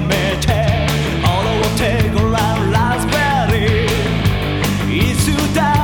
極めて笑ってごらんラズベリー椅子だ